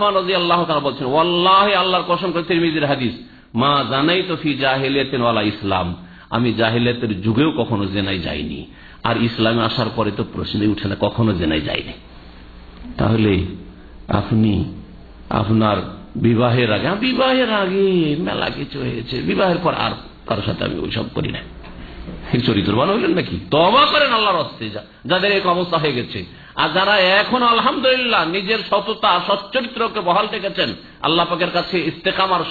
আফান রাজি আল্লাহ তারা বলছেন আল্লাহর কসম করে তিরমিজির হাদিস, মা জানাই তো ফি জাহিলিয়াতিন ওয়ালা ইসলাম। আমি জাহিলিয়াতের যুগেও কখনো জেনাই যাইনি। আর ইসলামে আসার পরে তো প্রশ্নই উঠে না, কখনো জেনাই তাহলে আপনি আপনার বিবাহের আগে বিবাহের আগে মেলা কিছু হয়েছে, বিবাহের পর আর কারোর সাথে আমি ওইসব করি না। চরিত্রবান হইলেন নাকি? তবা করেন আল্লাহর অস্তে যাদের এক অবস্থা হয়ে গেছে। আর যারা এখন আলহামদুলিল্লাহ নিজের সততা, সচ্চরিত্রকে বহাল রেখেছেন, আল্লাহ পাকের কাছে ইস্তেকামার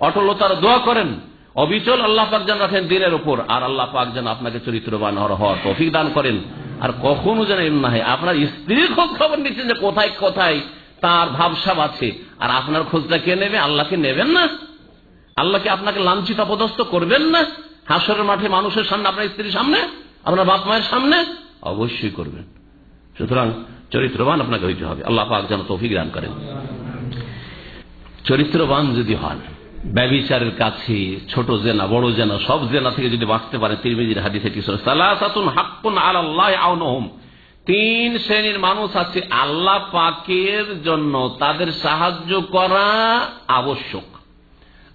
অটলতার দোয়া করেন। অবিচল আল্লাহ পাক যেন রাখেন দিনের উপর, আর আল্লাহ পাক যেন আপনাকে চরিত্রবান হওয়ার তফিক দান করেন। আর কখনো যেন এম না হয়, আপনার স্ত্রীর খোঁজ খবর নিচ্ছেন যে কোথায় কোথায় তার ভাবসাব আছে, আর আপনার খোঁজটা কে নেবে? আল্লাহকে নেবেন না? আল্লাহকে আপনাকে লাঞ্ছিত অপদস্থ করবেন না? হাসরের মাঠে মানুষের সামনে, আপনার স্ত্রীর সামনে, আপনার বাপ মায়ের সামনে? অবশ্যই করবেন। সুতরাং চরিত্রবান আপনাকে হইতে হবে। আল্লাহ পাক যেন তৌফিক দান করেন। চরিত্রবান যদি হন, ব্যবিচারের কাছে, ছোট জেনা, বড় জেনা, সব জেনা থেকে যদি বাঁচতে পারে, তিরমিজির হাদিসে হাক্কুন আলাল্লাহ আউনহুম। তিন শ্রেণির মানুষ আছে, আল্লাহ পাকের জন্য তাদের সাহায্য করা আবশ্যক।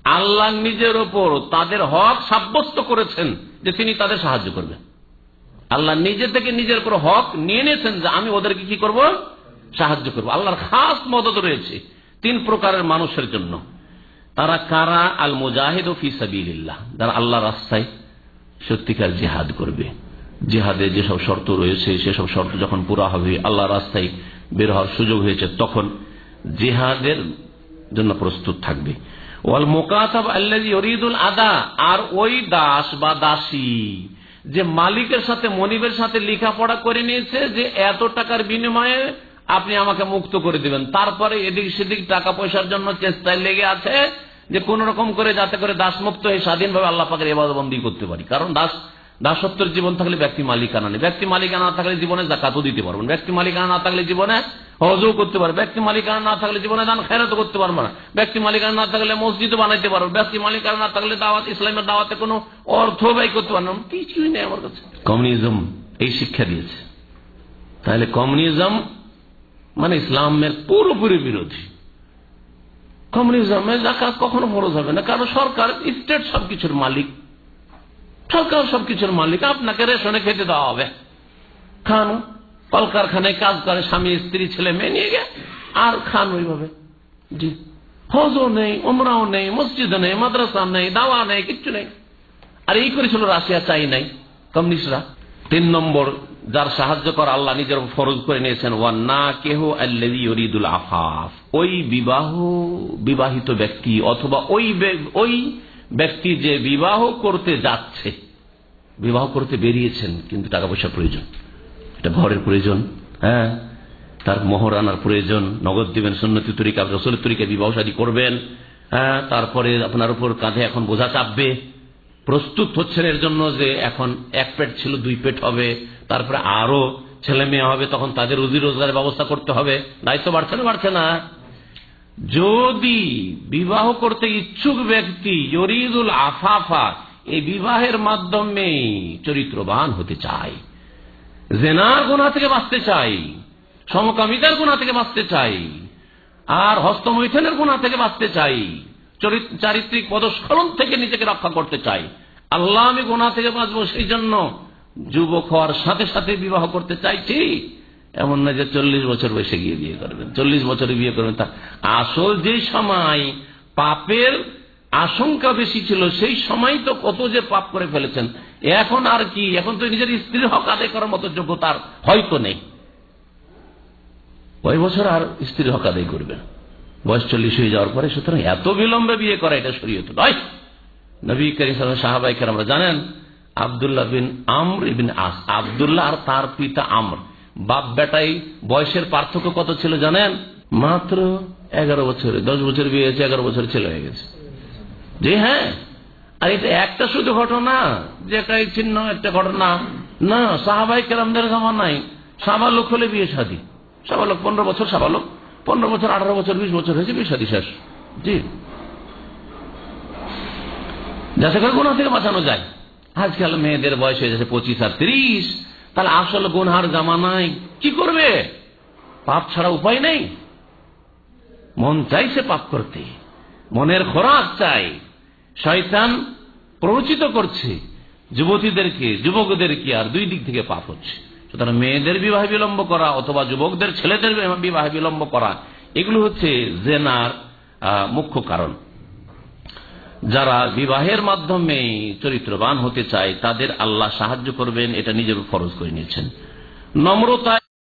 আল্লাহ নিজের ওপর তাদের হক সাব্যস্ত করেছেন যে তিনি তাদের সাহায্য করবেন। আল্লাহ নিজে থেকে নিজের উপর হক নিয়ে নিয়েছেন যে আমি ওদেরকে কি করব? সাহায্য করব। আল্লাহর খাস মদত রয়েছে তিন প্রকারের মানুষের জন্য। তারা কারা? আল মুজাহিদ ও ফিসাবিল্লাহ যারা আল্লাহ রাস্তায় সত্যিকার জেহাদ করবে। জেহাদে যেসব শর্ত রয়েছে, সেসব শর্ত যখন পুরা হবে আল্লাহ রাস্তায় বের হওয়ার সুযোগ হয়েছে, তখন জেহাদের জন্য প্রস্তুত থাকবে। ওয়াল মোকাতাব আল্লাহ আদা। আর ওই দাস বা দাসী যে মালিকের সাথে, মনিবের সাথে লেখাপড়া করে নিয়েছে যে এত টাকার বিনিময়ে আপনি আমাকে মুক্ত করে দিবেন। তারপরে এদিক সেদিক টাকা পয়সার জন্য চেষ্টায় লেগে আছে যে কোন রকম করে যাতে করে দাসমুক্ত হয়ে স্বাধীনভাবে আল্লাহ পাকের এবাদবন্দি করতে পারি। কারণ দাস, দাসত্বের জীবন থাকলে ব্যক্তি মালিকানা নেই। ব্যক্তি মালিকানা থাকলে জীবনে জাকাতও দিতে পারবেন ব্যক্তি মালিকানা না থাকলে জীবনে হজও করতে পারবে ব্যক্তি মালিকানা না থাকলে জীবনে দান খেরাত করতে পারবে না। ব্যক্তি মালিকানা না থাকলে মসজিদও বানাইতে পারবে ব্যক্তি মালিকানা না থাকলে দাওয়াত, ইসলামের দাওয়াতে কোনো অর্থ ব্যয় করতে পারবে না। কিছুই নেই আমার কাছে। কমিউনিজম এই শিক্ষা দিয়েছে। তাহলে কমিউনিজম মানে ইসলামের পুরোপুরি বিরোধী। কমিউনিজমে জাকাত কখনো ফরজ হবে না। কারণ সরকার, স্টেট সবকিছুর মালিক। সরকার সবকিছুর মালিক। আপনাকে রেশনে খেতে দেওয়া হবে। খান কলকারখানায় কাজ করে, স্বামী, স্ত্রী, ছেলে, মেয়ে নিয়ে গে আর খান ওইভাবে। জি। হজও নেই, উমরাও নেই মসজিদ নেই, মাদ্রাসা নেই, দাওয়া নেই, কিচ্ছু নেই। আর এই করেছিল রাশিয়া, চাই নাই, কমিউনিস্টরা। তিন নম্বর, যার সাহায্য করা আল্লাহ নিজের ফরজ করে নিয়েছেন ওয়ান না কেহ আল্লাদিউল আফাফ। ওই বিবাহ, বিবাহিত ব্যক্তি অথবা ওই ওই ব্যক্তি যে বিবাহ করতে যাচ্ছে, বিবাহ করতে বেরিয়েছেন, কিন্তু টাকা পয়সা প্রয়োজন। এটা ঘরের প্রয়োজন হ্যাঁ? তার মোহর আনার প্রয়োজন, নগদ দিবেন, সুন্নতি তরিকা, রসলের তরিকা বিবাহ শাদী করবেন হ্যাঁ? তারপরে আপনার উপর কাঁধে এখন বোঝা চাপবে। প্রস্তুত হচ্ছেন এর জন্য যে এখন এক পেট ছিল, দুই পেট হবে। তারপরে আরও ছেলে মেয়ে হবে, তখন তাদের রুজি রোজগারের ব্যবস্থা করতে হবে। দায়িত্ব বাড়ছে না বাড়ছে না? যদি বিবাহ করতে ইচ্ছুক ব্যক্তি জরিদুল আফাফা, এই বিবাহের মাধ্যমে চরিত্রবান হতে চায় জেনার গোনা থেকে বাঁচতে চাই, সমকামিতার গোনা থেকে বাঁচতে চাই, আর হস্তমৈথনের গোনা থেকে বাঁচতে চাই চারিত্রিক পদস্খলন থেকে নিজেকে রক্ষা করতে চাই। আল্লাহ আমি গোনা থেকে বাঁচবো সেই জন্য যুবক হওয়ার সাথে সাথে বিবাহ করতে চাইছি। এমন না যে চল্লিশ বছর বয়সে গিয়ে বিয়ে করবেন। চল্লিশ বছরে বিয়ে করবেন তা আসল যে সময় পাপের আশঙ্কা বেশি ছিল, সেই সময় তো কত যে পাপ করে ফেলেছেন। এখন আর কি? এখন তো নিজের স্ত্রীর হক আদায় করার মতো যোগ্যতার হয়তো নেই। ওই বছর আর স্ত্রীর হক আদায় করবেন। বয়স চল্লিশ হয়ে যাওয়ার পরে সুতরাং এত বিলম্বে বিয়ে করা এটা শরীয়ত নয়। নবী করিম সাহাবাইকার আমরা জানেন, আবদুল্লাহ বিন আমর ইবিন আস, আবদুল্লাহ আর তার পিতা আমর। বাপ বেটাই বয়সের পার্থক্য কত ছিল জানেন? মাত্র এগারো বছরে, দশ বছর বিয়ে হয়েছে, এগারো বছর ছেলে হয়ে গেছে। জি হ্যাঁ আর এটা একটা শুধু ঘটনা যেটাই চিহ্ন একটা ঘটনা। না, সাহাবাই কেরামদের নাই সাবালক হলে বিয়ে শাদী। সাবালক পনেরো বছর সাবালক, পনেরো বছর, আঠারো বছর, বিশ বছর হয়েছে বিয়ে শাদী শেষ। জি। যাতে করে গুণা থেকে বাঁচানো যায়। আজকাল মেয়েদের বয়স হয়ে যাচ্ছে পঁচিশ আর ত্রিশ। তাহলে আসল গুনহার জামানায় কি করবে? পাপ ছাড়া উপায় নেই। মন চাইছে পাপ করতে। মনের খোরাক চাই। শয়তান প্ররোচিত করছে যুবতীদেরকে, যুবকদেরকে, আর দুই দিক থেকে পাপ হচ্ছে। সুতরাং মেয়েদের বিবাহ বিলম্ব করা অথবা যুবকদের ছেলেদের বিবাহ বিলম্ব করা, এগুলো হচ্ছে জেনার মুখ্য কারণ। যারা বিবাহের মাধ্যমে চরিত্রবান হতে চায়, তাদের আল্লাহ সাহায্য করবেন, এটা নিজের ফরজ করে নিয়েছেন। নম্রতা